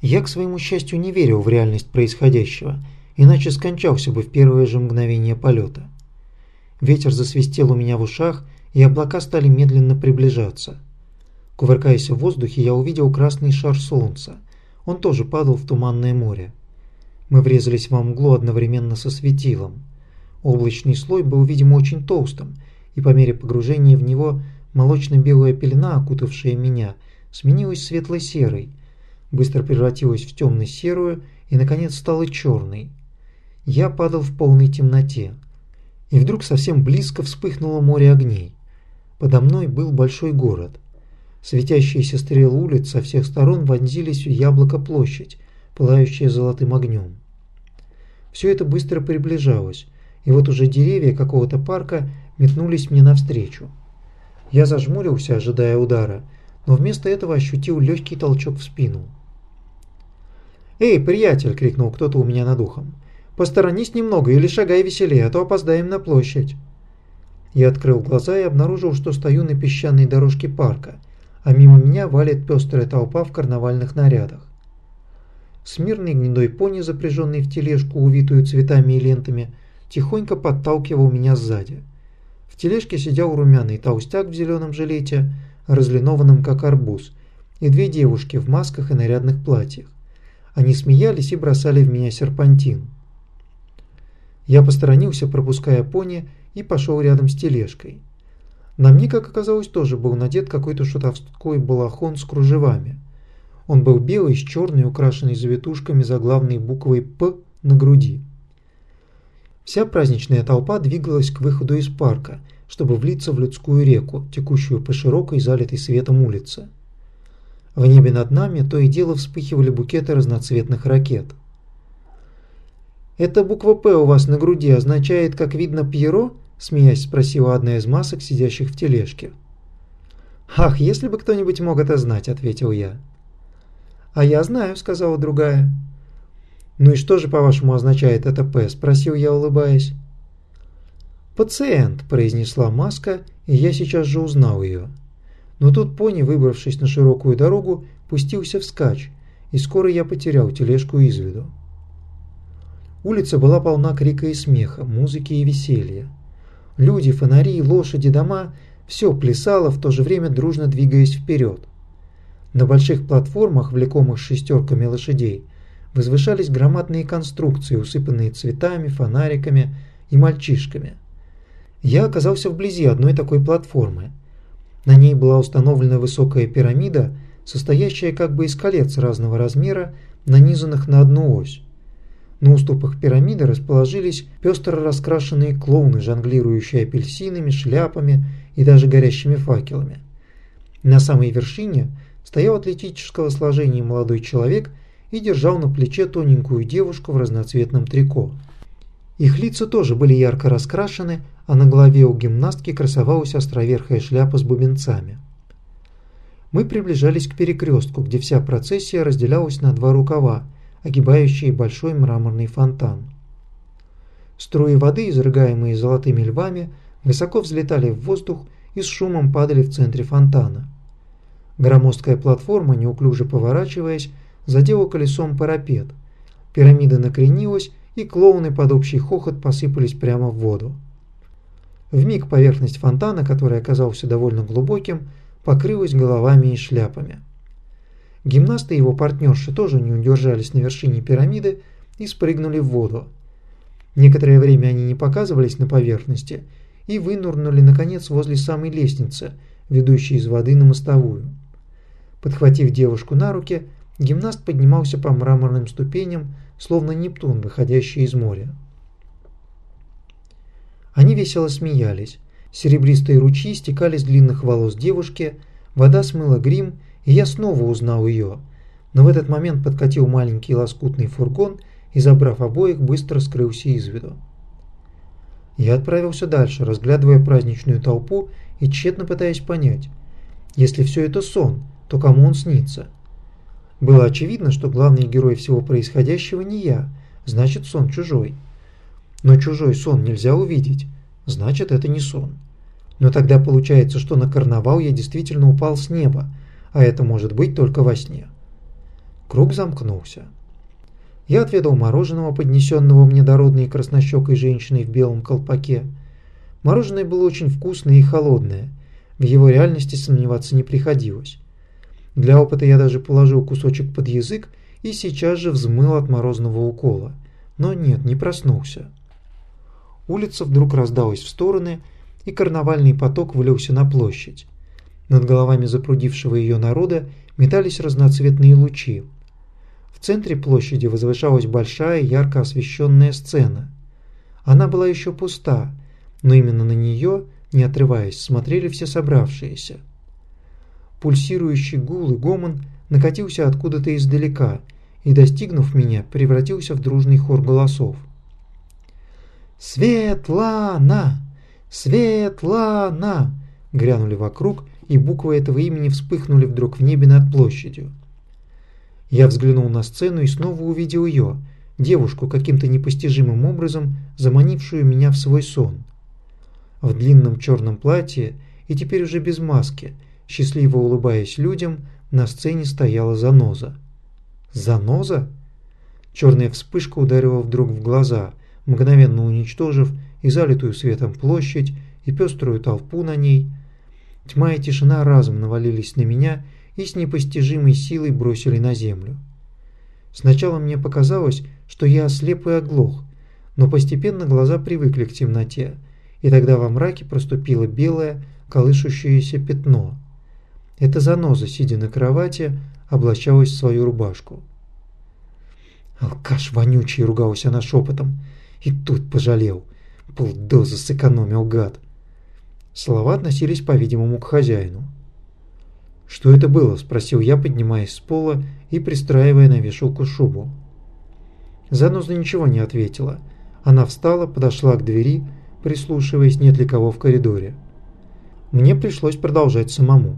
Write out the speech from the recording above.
Я, к своему счастью, не верил в реальность происходящего, иначе скончался бы в первое же мгновение полета. Ветер засвистел у меня в ушах, и облака стали медленно приближаться. Кувыркаясь в воздухе, я увидел красный шар солнца. Он тоже падал в туманное море. Мы врезались во мглу одновременно со светилом. Облачный слой был, видимо, очень толстым, и по мере погружения в него молочно-белая пелена, окутавшая меня, сменилась светло-серой, быстро превратилась в темно-серую и, наконец, стала черной. Я падал в полной темноте. И вдруг совсем близко вспыхнуло море огней. Подо мной был большой город. Светящиеся стрелы улиц со всех сторон вонзились в яблоко-площадь, пылающая золотым огнем. Все это быстро приближалось, и вот уже деревья какого-то парка метнулись мне навстречу. Я зажмурился, ожидая удара, но вместо этого ощутил легкий толчок в спину. «Эй, приятель!» – крикнул кто-то у меня над ухом. «Посторонись немного или шагай веселее, а то опоздаем на площадь». Я открыл глаза и обнаружил, что стою на песчаной дорожке парка, а мимо меня валит пестрая толпа в карнавальных нарядах. Смирный гнедой пони, запряженный в тележку, увитую цветами и лентами, тихонько подталкивал меня сзади. В тележке сидел румяный толстяк в зеленом жилете, разлинованном как арбуз, и две девушки в масках и нарядных платьях. Они смеялись и бросали в меня серпантин. Я посторонился, пропуская пони, и пошел рядом с тележкой. На мне, как оказалось, тоже был надет какой-то шутовской балахон с кружевами. Он был белый, с черной, украшенной завитушками заглавной буквой «П» на груди. Вся праздничная толпа двигалась к выходу из парка, чтобы влиться в людскую реку, текущую по широкой, залитой светом улице. В небе над нами то и дело вспыхивали букеты разноцветных ракет. «Эта буква «П» у вас на груди означает, как видно, Пьеро?» – смеясь спросила одна из масок, сидящих в тележке. «Ах, если бы кто-нибудь мог это знать», – ответил я. «А я знаю», – сказала другая. «Ну и что же, по-вашему, означает это «П»?» – спросил я, улыбаясь. «Пациент», – произнесла маска, и я сейчас же узнал ее. Но тут пони, выбравшись на широкую дорогу, пустился вскачь, и скоро я потерял тележку из виду. Улица была полна крика и смеха, музыки и веселья. Люди, фонари, лошади, дома – все плясало, в то же время дружно двигаясь вперед. На больших платформах, влекомых шестерками лошадей, возвышались громадные конструкции, усыпанные цветами, фонариками и мальчишками. Я оказался вблизи одной такой платформы – на ней была установлена высокая пирамида, состоящая как бы из колец разного размера, нанизанных на одну ось. На уступах пирамиды расположились пестро раскрашенные клоуны, жонглирующие апельсинами, шляпами и даже горящими факелами. На самой вершине стоял атлетического сложения молодой человек и держал на плече тоненькую девушку в разноцветном трико. Их лица тоже были ярко раскрашены, а на голове у гимнастки красовалась островерхая шляпа с бубенцами. Мы приближались к перекрестку, где вся процессия разделялась на два рукава, огибающие большой мраморный фонтан. Струи воды, изрыгаемые золотыми львами, высоко взлетали в воздух и с шумом падали в центре фонтана. Громоздкая платформа, неуклюже поворачиваясь, задела колесом парапет. Пирамида накренилась, и клоуны под общий хохот посыпались прямо в воду. В миг поверхность фонтана, который оказался довольно глубоким, покрылась головами и шляпами. Гимнасты и его партнерши тоже не удержались на вершине пирамиды и спрыгнули в воду. Некоторое время они не показывались на поверхности и вынурнули наконец возле самой лестницы, ведущей из воды на мостовую. Подхватив девушку на руки, гимнаст поднимался по мраморным ступеням, словно Нептун, выходящий из моря. Они весело смеялись. Серебристые ручьи стекали с длинных волос девушки, вода смыла грим, и я снова узнал ее. Но в этот момент подкатил маленький лоскутный фургон и, забрав обоих, быстро скрылся из виду. Я отправился дальше, разглядывая праздничную толпу и тщетно пытаясь понять, если все это сон, то кому он снится? Было очевидно, что главный герой всего происходящего не я, значит сон чужой. Но чужой сон нельзя увидеть, значит это не сон. Но тогда получается, что на карнавал я действительно упал с неба, а это может быть только во сне. Круг замкнулся. Я отведал мороженого, поднесенного мне дородной краснощекой женщиной в белом колпаке. Мороженое было очень вкусное и холодное. В его реальности сомневаться не приходилось. Для опыта я даже положил кусочек под язык и сейчас же взмыл от морозного укола. Но нет, не проснулся. Улица вдруг раздалась в стороны, и карнавальный поток влился на площадь. Над головами запрудившего ее народа метались разноцветные лучи. В центре площади возвышалась большая ярко освещенная сцена. Она была еще пуста, но именно на нее, не отрываясь, смотрели все собравшиеся. Пульсирующий гул и гомон накатился откуда-то издалека и, достигнув меня, превратился в дружный хор голосов. «Светлана! Светлана!» грянули вокруг, и буквы этого имени вспыхнули вдруг в небе над площадью. Я взглянул на сцену и снова увидел ее, девушку, каким-то непостижимым образом заманившую меня в свой сон. В длинном черном платье и теперь уже без маски, счастливо улыбаясь людям, на сцене стояла заноза. Заноза? Черная вспышка ударила вдруг в глаза, мгновенно уничтожив и залитую светом площадь, и пеструю толпу на ней. Тьма и тишина разом навалились на меня и с непостижимой силой бросили на землю. Сначала мне показалось, что я ослеп и оглох, но постепенно глаза привыкли к темноте, и тогда во мраке проступило белое, колышущееся пятно. Эта заноза, сидя на кровати, облачалась в свою рубашку. «Алкаш вонючий!» — ругалась она шепотом. «И тут пожалел. Полдозы сэкономил, гад!» Слова относились, по-видимому, к хозяину. «Что это было?» – спросил я, поднимаясь с пола и пристраивая на вешалку шубу. Заноза ничего не ответила. Она встала, подошла к двери, прислушиваясь, нет ли кого в коридоре. Мне пришлось продолжать самому.